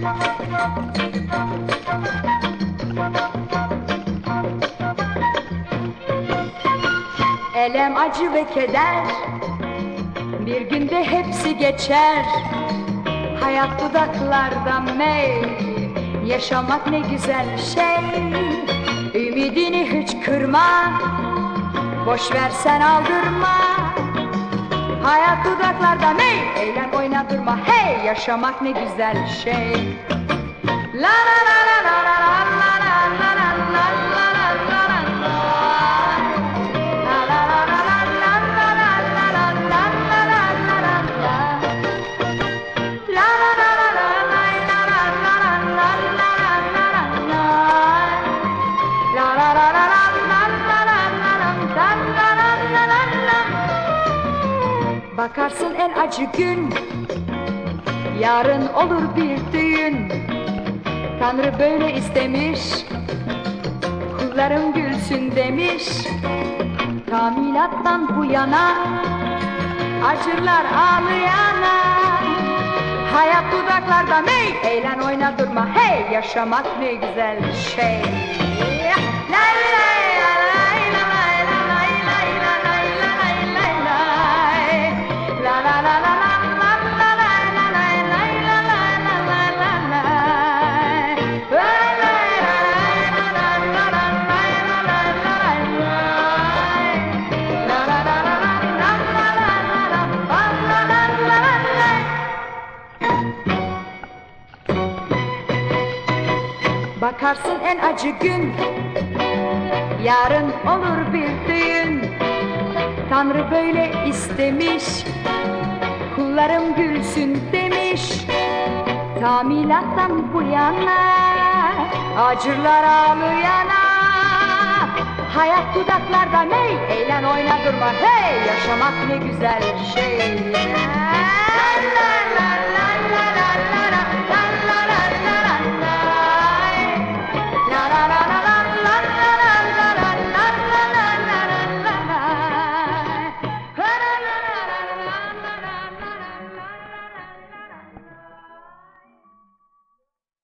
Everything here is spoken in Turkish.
Elem, acı ve keder Bir günde hepsi geçer. Hayat dudaklarda mey Yaşamak ne güzel şey. Ümidini hiç kırma Boş versen aldırma Hayat dudaklarda hey Eğlen oyna durma. Hey Yaşamak ne güzel şey. La la la la la la la. Bakarsın en acı gün. Yarın olur bir düğün. Tanrı böyle istemiş. Kullarım gülsün demiş. Tamilattan bu yana Acırlar ağlayana. Hayat dudaklarda mey Eğlen oyna durma hey! Yaşamak ne güzel şey Bakarsın en acı gün. Yarın olur bir düğün. Tanrı böyle istemiş. Kullarım gülsün demiş. Tamilattan bu yana Acırlar ağlayana. Hayat dudaklarda ney Eğlen oyna durma. Hey Yaşamak ne güzel şey la la